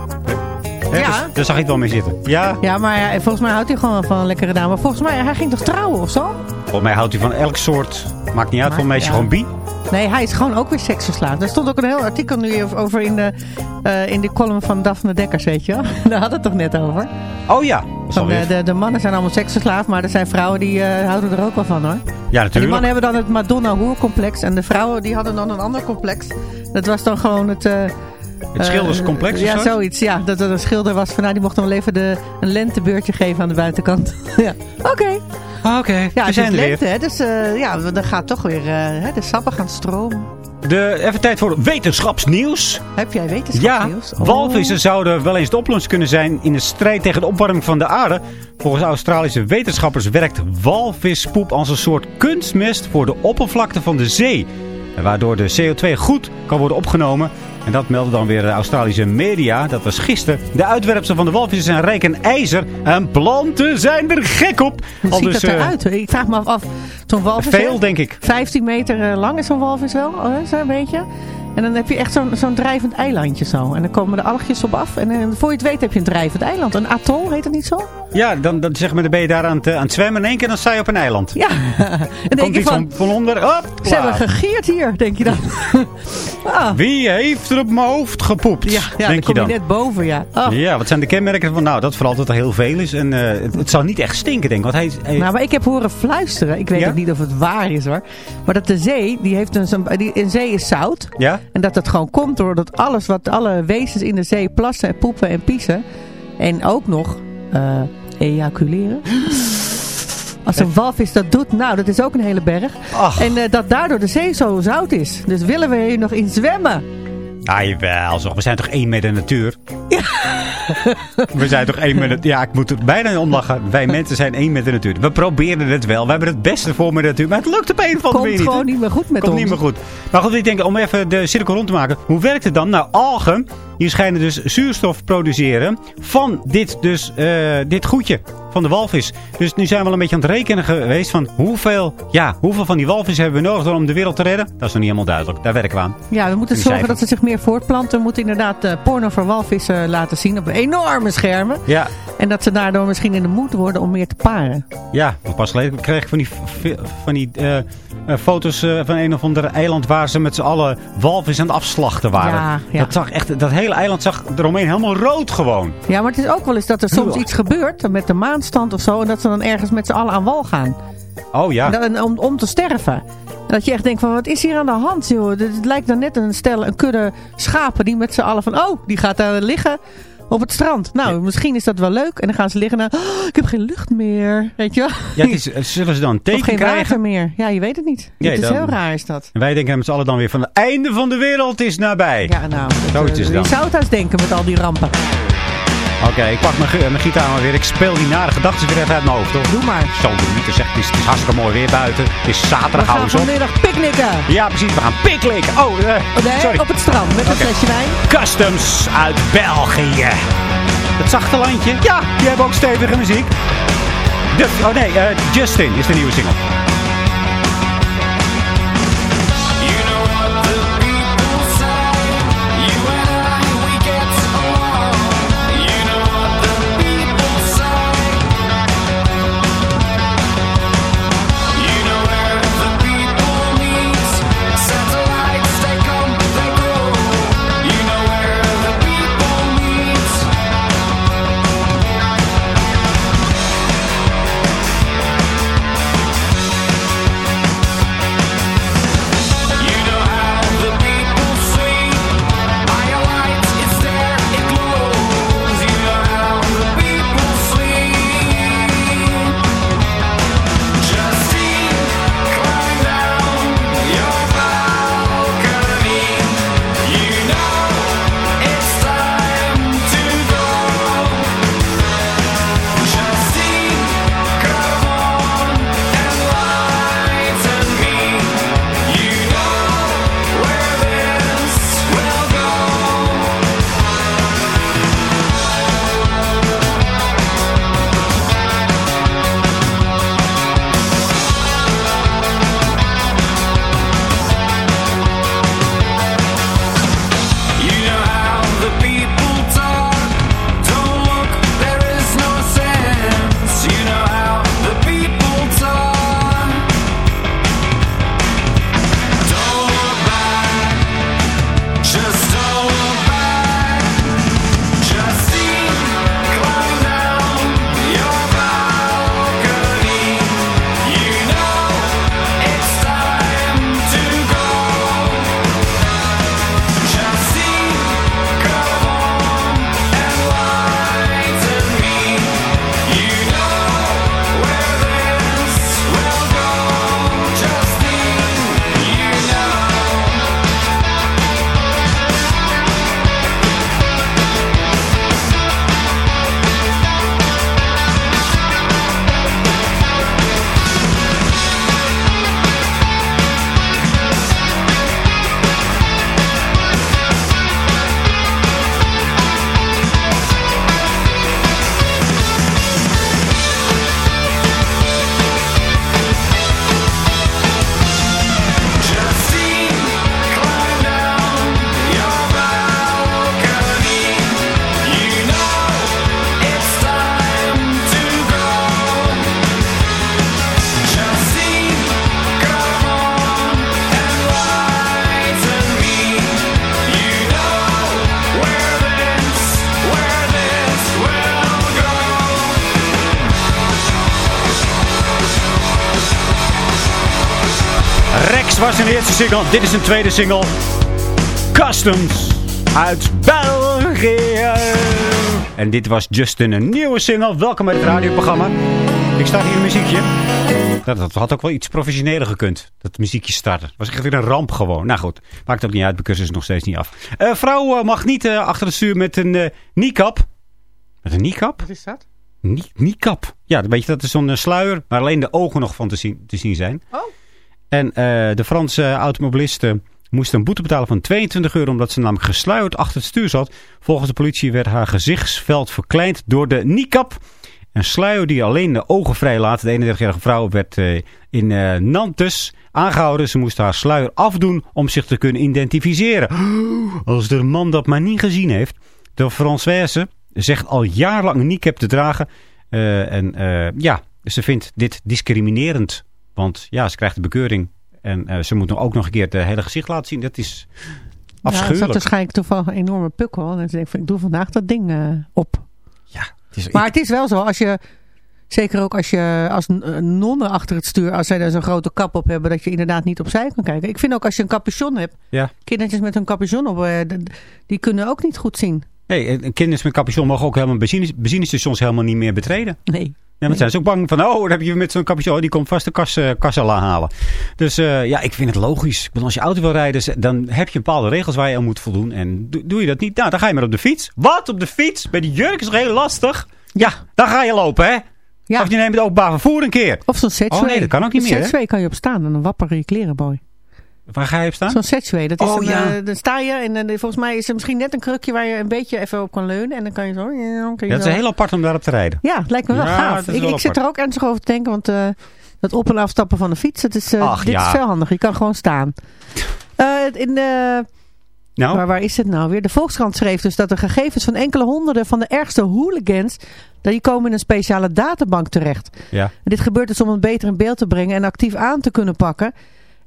Hè, Ja. dus, daar zag ik wel mee zitten. Ja, Ja, maar ja, volgens mij houdt hij gewoon van een lekkere dame. Maar volgens mij, hij ging toch trouwen of zo? volgens mij houdt hij van elk soort... Maakt niet uit, volgens mij is hij ja. gewoon bi. Nee, hij is gewoon ook weer seksverslaafd. Er stond ook een heel artikel nu over in de, eh, in de column van Daphne Dekkers, weet je wel. Daar had het toch net over. Oh ja. dat is Van, alweer- eh, de, de mannen zijn allemaal seksverslaafd, maar er zijn vrouwen die eh, houden er ook wel van hoor. Ja, En die natuurlijk. mannen hebben dan het Madonna-hoercomplex. En de vrouwen die hadden dan een ander complex. Dat was dan gewoon het... eh, Het schilderscomplex eh, Ja, zo? zoiets. Ja, dat er een schilder was van... Nou, die mocht dan wel even de, een lentebeurtje geven aan de buitenkant. ja, oké. Ah, Oké, Ja, we het zijn is weer. lente, hè. Dus eh, ja, dan gaat toch weer... eh, de sappen gaan stromen. De, even tijd voor wetenschapsnieuws. Heb jij Ja, wetenschapsnieuws? Oh. walvissen zouden wel eens de oplossing kunnen zijn in de strijd tegen de opwarming van de aarde. Volgens Australische wetenschappers werkt walvispoep als een soort kunstmest voor de oppervlakte van de zee. En Waardoor de CO2 goed kan worden opgenomen. En dat meldde dan weer de Australische media. Dat was gisteren. De uitwerpselen van de walvissen zijn rijk in ijzer. En planten zijn er gek op. Hoe Al ziet dus, dat eh, eruit? Ik vraag me af, zo'n walvis... Veel, denk ik. 15 meter eh, lang is zo'n walvis wel, hè, zo'n beetje. En dan heb je echt zo'n zo'n drijvend eilandje zo. En dan komen de algjes op af. En, eh, voor je het weet heb je een drijvend eiland. Een atol, heet het niet zo? Ja, dan, dan, zeg maar, dan ben je daar aan het, eh, aan het zwemmen. In één keer dan sta je op een eiland. Ja. en denk Komt iets van, van, onder. Hop, ze hebben gegierd hier, denk je dan. ah. Wie heeft er op mijn hoofd gepoept? Ja, ja denk dan je kom je net boven, ja. Oh. Ja, wat zijn de kenmerken van? Nou, dat vooral dat er heel veel is. En eh, het, het zal niet echt stinken, denk ik. Want hij, hij- Nou, maar ik heb horen fluisteren. Ik weet Ja? ook niet of het waar is hoor. Maar dat de zee, die heeft een, die, een zee is zout. ja? En dat het gewoon komt doordat alles wat alle wezens in de zee plassen en poepen en piezen. En ook nog eh, ejaculeren. Als een walvis dat doet, nou dat is ook een hele berg. Ach. En eh, dat daardoor de zee zo zout is. Dus willen we hier nog in zwemmen? Ah, jawel, zo. We zijn toch één met de natuur? we zijn toch één met de Ja, ik moet er bijna om lachen. Wij mensen zijn één met de natuur. We proberen het wel. We hebben het beste voor met de natuur. Maar het lukt op een of andere Komt manier niet. gewoon hè? niet meer goed met Komt ons. niet meer goed. Maar goed, ik denk, om even de cirkel rond te maken. Hoe werkt het dan? Nou, algen, die schijnen dus zuurstof produceren van dit, dus, eh, dit goedje. Van de walvis. Dus nu zijn we wel een beetje aan het rekenen geweest van hoeveel, ja, hoeveel van die walvissen hebben we nodig om de wereld te redden. Dat is nog niet helemaal duidelijk. Daar werken we aan. Ja, we moeten zorgen dat ze zich meer voortplanten. We moeten inderdaad eh, porno voor walvissen laten zien op enorme schermen. Ja, En dat ze daardoor misschien in de moed worden om meer te paren. Ja, pas geleden kreeg ik van die, van die eh, eh, foto's eh, van een of ander eiland waar ze met z'n allen walvis aan het afslachten waren. Ja, ja. Dat, zag echt, dat hele eiland zag eromheen helemaal rood gewoon. Ja, maar het is ook wel eens dat er soms iets gebeurt met de maanstand of zo. En dat ze dan ergens met z'n allen aan wal gaan. Oh ja. En om, om te sterven. En dat je echt denkt van, wat is hier aan de hand, joh? Het lijkt dan net een stel, een kudde schapen die met z'n allen van... Oh, die gaat daar liggen op het strand. Nou, misschien is dat wel leuk. En dan gaan ze liggen naar... Oh, ik heb geen lucht meer. Weet je wel? Ja, het is, eh, zullen ze dan een Of teken geen krijgen? water meer. Ja, je weet het niet. Het is dan- heel raar is dat. En wij denken met z'n allen dan weer van het einde van de wereld is nabij. Ja, nou. Zoiets is Je het dan. zou het denken met al die rampen. Oké, ik pak mijn, gi- mijn gitaar maar weer. Ik speel die nare gedachten weer even uit mijn hoofd, toch? Doe maar. Zo, de Mieter zegt, het is, het is hartstikke mooi weer buiten. Het is We zaterdag, gaan houden ze op. vanmiddag picknicken. Ja, precies. We gaan picknicken. Oh, eh, Oh, nee, sorry. op het strand met een flesje wijn. Customs uit België. Het zachte landje. Ja, die hebben ook stevige muziek. De, oh nee, eh, Justin is de nieuwe single. Was zijn eerste single. Dit is een tweede single. Customs uit België. En dit was Justin, een nieuwe single. Welkom bij het radioprogramma. Ik start hier een muziekje. Dat, dat had ook wel iets professioneler gekund. Dat muziekje starten. was echt weer een ramp gewoon. Nou goed, maakt ook niet uit. Mijn cursus is nog steeds niet af. Eh vrouw eh, mag niet eh, achter het stuur met een niqab. Met een niqab? Wat is dat? Ni niqab. Ja, weet je, dat is zo'n sluier waar alleen de ogen nog van te zien, te zien zijn. Oh. En eh, de Franse automobilisten moesten een boete betalen van 22 euro... omdat ze namelijk gesluierd achter het stuur zat. Volgens de politie werd haar gezichtsveld verkleind door de niqab. Een sluier die alleen de ogen vrijlaat. De 31-jarige vrouw werd eh, in eh, Nantes aangehouden. Ze moest haar sluier afdoen om zich te kunnen identificeren. Als de man dat maar niet gezien heeft. De Française zegt al jarenlang een te dragen. En ja, ze vindt dit discriminerend. Want ja, ze krijgt de bekeuring. En eh, ze moet ook nog een keer het hele gezicht laten zien. Dat is Ja, er afschuwelijk. zat waarschijnlijk toevallig een enorme pukkel. En dan denk ik, van, ik doe vandaag dat ding eh, op. Het is- Maar het is wel zo, als je, zeker ook als je als eh, nonnen achter het stuur, als zij daar zo'n grote kap op hebben, dat je inderdaad niet opzij kan kijken. Ik vind ook als je een capuchon hebt, Ja. kindertjes met een capuchon op, eh, die kunnen ook niet goed zien. Nee, en kinderen met capuchon mogen ook helemaal benzine, benzinestations helemaal niet meer betreden. Nee. Ja, want zijn ze ook bang van, oh, dan heb je met zo'n capuchon, die komt vast de kas, eh, kas al aanhalen. Dus eh, ja, ik vind het logisch. Ik bedoel, als je auto wil rijden, dan heb je bepaalde regels waar je aan moet voldoen. En do- doe je dat niet, nou, dan ga je maar op de fiets. Wat, op de fiets? Bij die jurk is toch heel lastig? Ja. Dan ga je lopen, hè? Ja. Of je neemt het openbaar vervoer een keer. Of zo'n setway. Oh nee, dat kan ook niet meer, setway kan je op staan en dan wapperen je kleren mooi. Waar ga je op staan? Zo'n setway, dat is Oh, een, ja. eh, dan sta je en dan, volgens mij is er misschien net een krukje waar je een beetje even op kan leunen. En dan kan je zo... ja, zo- is heel apart om daarop te rijden. Ja, het lijkt me wel Ja, gaaf. Ik, wel ik zit er ook ernstig over te denken, want eh, dat op- en afstappen van de fiets, dat is, eh, Ach, dit is veel handig. Je kan gewoon staan. Eh, in de, Nou? waar, waar is het nou weer? De Volkskrant schreef dus dat de gegevens van enkele honderden van de ergste hooligans, dat die komen in een speciale databank terecht. Ja. En dit gebeurt dus om het beter in beeld te brengen en actief aan te kunnen pakken.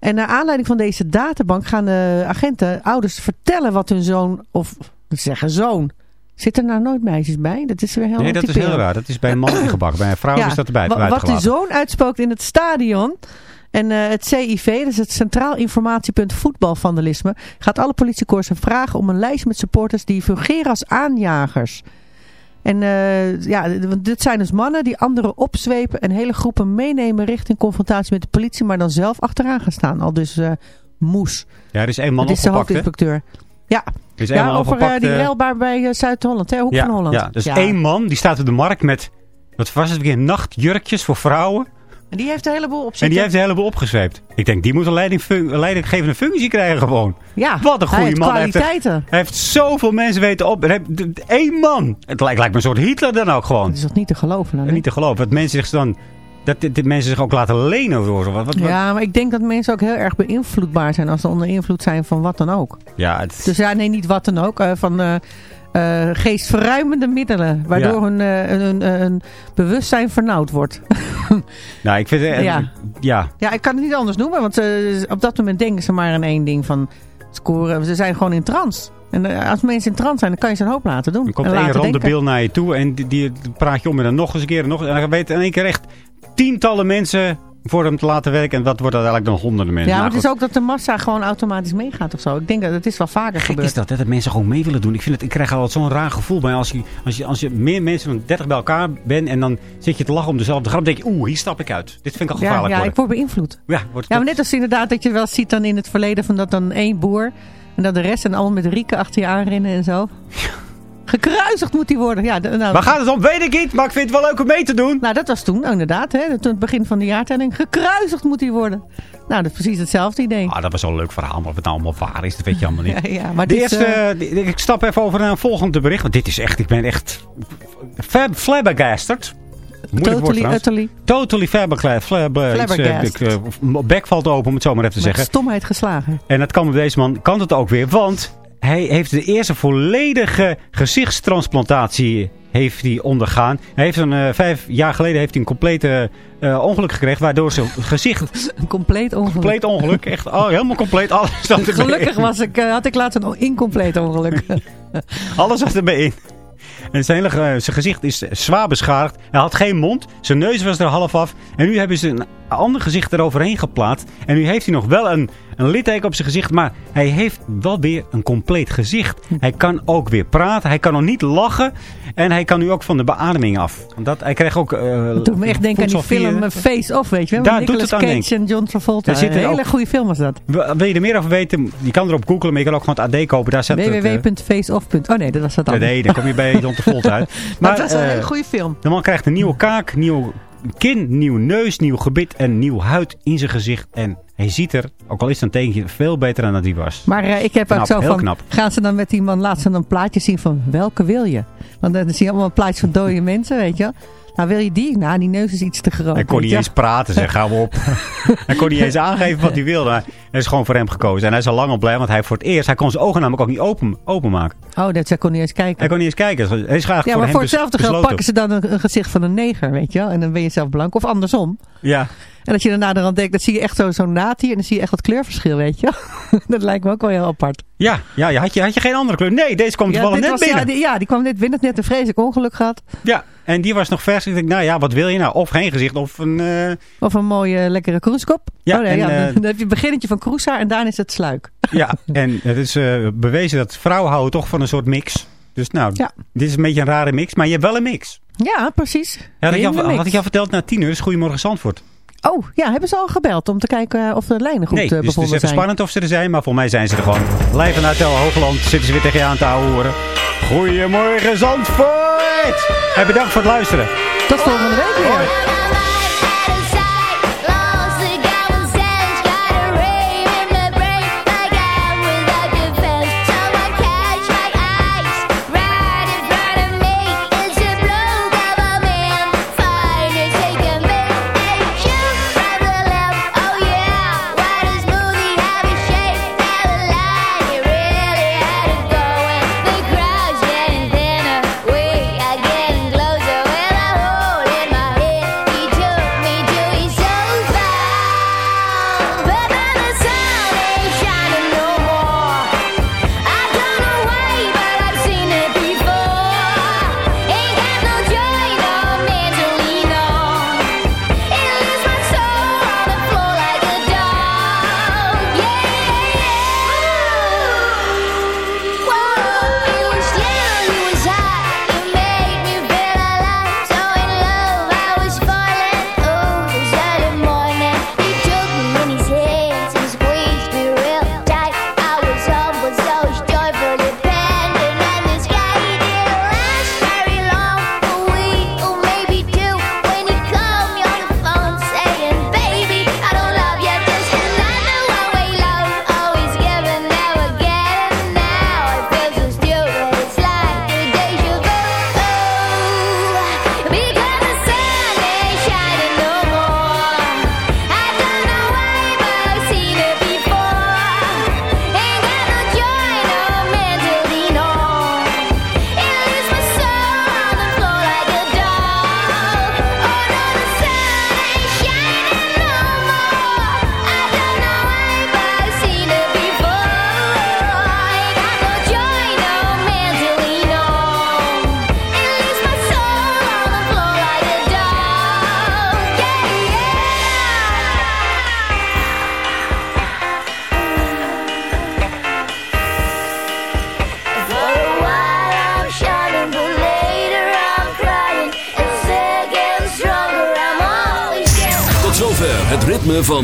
En naar aanleiding van deze databank gaan de agenten, ouders, vertellen wat hun zoon, of ze zeggen zoon. Zitten er nou nooit meisjes bij? Dat is weer heel Nee, dat is heel raar. Dat is bij een man ingebakken. Bij een vrouw is dat erbij wa- Wat die zoon uitspookt in het stadion. En eh, het CIV, dat is het Centraal Informatiepunt Voetbalvandalisme, gaat alle politiekorpsen vragen om een lijst met supporters die fungeren als aanjagers. En eh, ja, dit zijn dus mannen die anderen opzwepen en hele groepen meenemen richting confrontatie met de politie, maar dan zelf achteraan gaan staan. Al dus eh, moes. Ja, er is één man dat is de opgepakt, hoofdinspecteur. Ja, Er is ja man over eh, opgepakt, die relbaar bij Zuid-Holland, Hoek ja, van Holland. Ja, dus Ja. één man die staat op de markt met, wat was het weer, nachtjurkjes voor vrouwen. En die heeft een heleboel op En die heeft een heleboel opgezweept. Ik denk, die moet een, leiding, leidinggevende functie krijgen gewoon. Ja, Wat een goede man. Hij heeft, kwaliteiten. hij heeft zoveel mensen weten op. Één man. Het lijkt, lijkt me een soort Hitler dan ook gewoon. Dat is toch niet te geloven? Dan, hè? Niet te geloven. Dat mensen zich dan... Dat dit, mensen zich ook laten lenen door. Wat, wat, wat- Ja, maar ik denk dat mensen ook heel erg beïnvloedbaar zijn als ze onder invloed zijn van wat dan ook. Ja, het, Dus ja, nee, niet wat dan ook. eh, van eh, eh, geestverruimende middelen. Waardoor Ja. hun, eh, hun, eh, hun bewustzijn vernauwd wordt. nou, ik vind... het- Ja. ja. ja, ik kan het niet anders noemen. Want op dat moment denken ze maar aan één ding van scoren. Ze zijn gewoon in trance. En als mensen in trance zijn, dan kan je ze een hoop laten doen. Er komt één denken. randebeeld naar je toe en die, die praat je om en dan nog eens een keer en nog. En dan weet in één keer echt tientallen mensen voor hem te laten werken. En dat wordt uiteindelijk dan honderden mensen. Ja, maar Nou, het is ook dat de massa gewoon automatisch meegaat of zo. Ik denk dat het is wel vaker Gek gebeurd. is dat, hè, dat mensen gewoon mee willen doen. Ik, vind het, ik krijg altijd zo'n raar gevoel bij als je, als, je, als je meer mensen dan 30 bij elkaar bent en dan zit je te lachen om dezelfde grap. Dan denk je, oeh, hier stap ik uit. Dit vind ik al Ja, gevaarlijk ja worden. ik word beïnvloed. Ja, wordt Ja, maar net als inderdaad dat je wel ziet dan in het verleden van dat dan één boer en dat de rest en allemaal met rieken achter je aanrennen en zo. Gekruisigd moet hij worden. Ja, nou, Waar gaat het om? Weet ik niet, maar ik vind het wel leuk om mee te doen. Nou, dat was toen inderdaad. Hè, toen het begin van de jaartelling. Gekruisigd moet hij worden. Nou, dat is precies hetzelfde idee. Ah, dat was wel een leuk verhaal, maar of het nou allemaal waar is, dat weet je allemaal niet. Ja, ja, maar de dit, eerste, eh, ik stap even over naar een volgende bericht. Want dit is echt, ik ben echt flabbergasted. Moeilijk Totally, utterly. Totally flabbergasted. Eh, Flabbergast. ik, mijn bek valt open, om het zo maar even te Met zeggen. stomheid geslagen. En dat kan met deze man, kan het ook weer. Want hij heeft de eerste volledige gezichtstransplantatie heeft hij ondergaan. Hij heeft een, eh, vijf jaar geleden heeft hij een complete eh, ongeluk gekregen. Waardoor zijn gezicht... Een compleet ongeluk. Compleet ongeluk. Echt oh, helemaal compleet. Alles zat Gelukkig was ik, eh, had ik laatst een incompleet ongeluk. Alles zat erbij in. En zijn, hele, zijn gezicht is zwaar beschadigd. Hij had geen mond. Zijn neus was er half af. En nu hebben ze een ander gezicht eroverheen geplaatst. En nu heeft hij nog wel een, een litteken op zijn gezicht. Maar hij heeft wel weer een compleet gezicht. Hij kan ook weer praten. Hij kan nog niet lachen. En hij kan nu ook van de beademing af. Dat, hij kreeg ook... Dat doet me echt denken aan die film eh, Face Off, weet je wel. Daar Met doet Nicolas het aan Cage en John Travolta. Daar zitten een hele ook- goede film was dat. Wil je er meer over weten? Je kan erop googlen, maar je kan ook gewoon het AD kopen. Daar eh, www.faceoff. Oh nee, dat was dat dan. Nee, dan kom je bij John Travolta uit. Maar het was een hele goede film. De man krijgt een nieuwe kaak, nieuw kin, nieuw neus, nieuw gebit en nieuw huid in zijn gezicht. En hij ziet er, ook al is het een tekentje, veel beter dan dat hij was. Maar eh, ik heb ook zo van, knap. gaan ze dan met die man, laat ze dan een plaatje zien van welke wil je? Want dan zie je allemaal plaatjes van dode mensen, weet je. Nou, wil je die? Nou, die neus is iets te groot. Hij kon niet je. eens praten, zeg, hou op. hij kon niet eens aangeven wat hij wilde. Maar het is gewoon voor hem gekozen. En hij is al lang al blij, want hij voor het eerst, hij kon zijn ogen namelijk ook niet open, openmaken. Oh, dat zij kon niet eens kijken. Hij kon niet eens kijken. Hij is graag Ja, voor maar voor hetzelfde geld pakken ze dan een, een gezicht van een neger, weet je wel. En dan ben je zelf blank. Of andersom. Ja. En als je daarna dan denkt, dan zie je echt zo- zo'n natie en dan zie je echt wat kleurverschil, weet je dat lijkt me ook wel heel apart. Ja, ja, ja. Had, je, had je geen andere kleur? Nee, deze kwam toevallig net was, binnen. ja, die, ja, die kwam net binnen, net een vreselijk ongeluk gehad. Ja, en die was nog vers. Ik denk, nou ja, wat wil je nou? Of geen gezicht, of een... eh, Of een mooie, lekkere kroeskop. Ja, oh, nee, en, ja, eh, dan, dan heb je het beginnetje van kroeshaar en daarna is het sluik. Ja, en het is eh, bewezen dat vrouwen houden toch van een soort mix. Dus nou, Ja. dit is een beetje een rare mix, maar je hebt wel een mix. Ja, precies. Ja, had, ik mix. had ik al verteld na tien uur, is Goedemorgen Zandvoort. Oh, ja, hebben ze al gebeld om te kijken eh, of de lijnen goed nee, eh, dus het is bevonden even zijn? spannend of ze er zijn, maar voor mij zijn ze er gewoon. Live vanuit Tel Hoogland zitten ze weer tegen je aan te houden. Goedemorgen Zandvoort! En bedankt voor het luisteren. Tot volgende week weer.